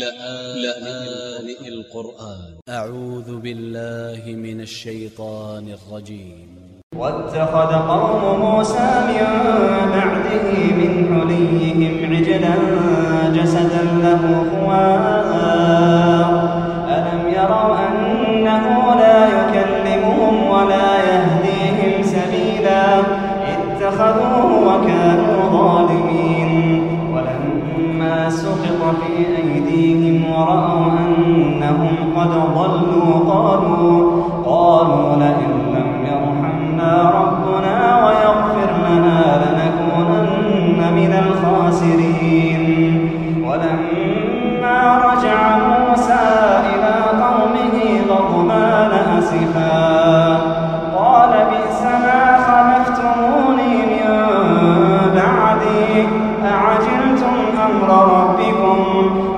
لآن القرآن. أ ع و ذ ب ا ل ل ه من ا ل ش ي ط ا ن ا ل ج ي م واتخذ قوم موسى من بعده من حليهم عجلا جسدا له خوار ألم يروا أنه لا يكلمهم ولا يهديهم سبيلا؟ اتخذوه في أيديهم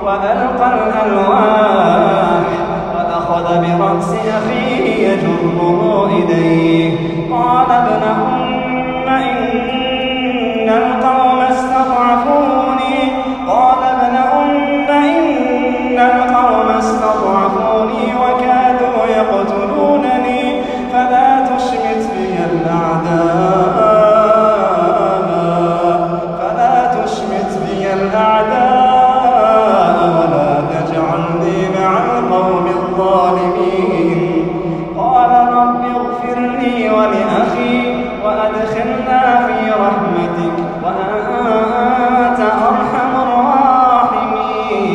وألقى الألواح وأخذ برأس أخيه يجره إليه. قال ابن ولأخي وأدخلنا في رحمتك وأنت أرحم الراحمين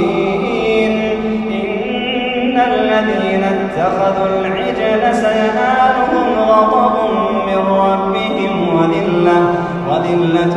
إن الذين اتخذوا العجل سينالهم غضب من ربهم وذلة وذلة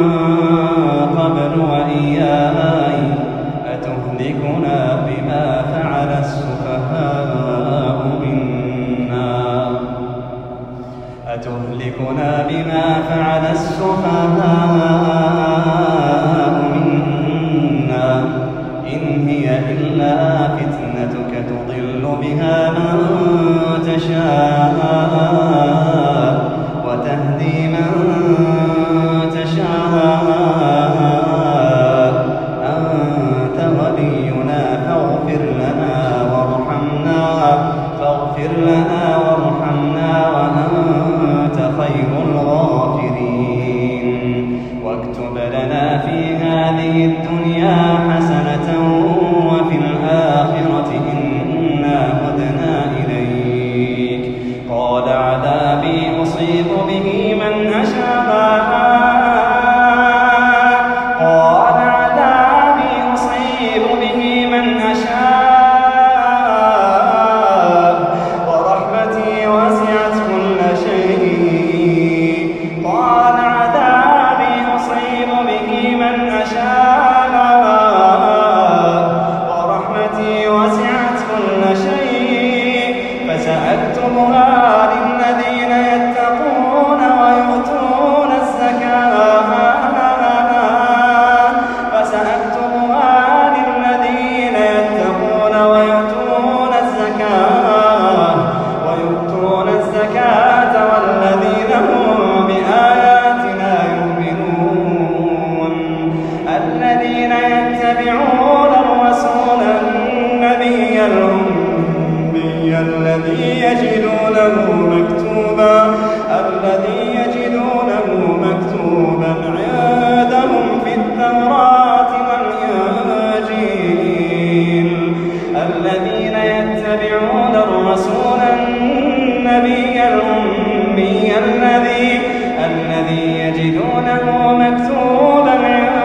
الذي الذي يجدونه مكتوبا عندهم